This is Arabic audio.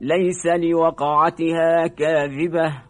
ليس لوقعتها كاذبة.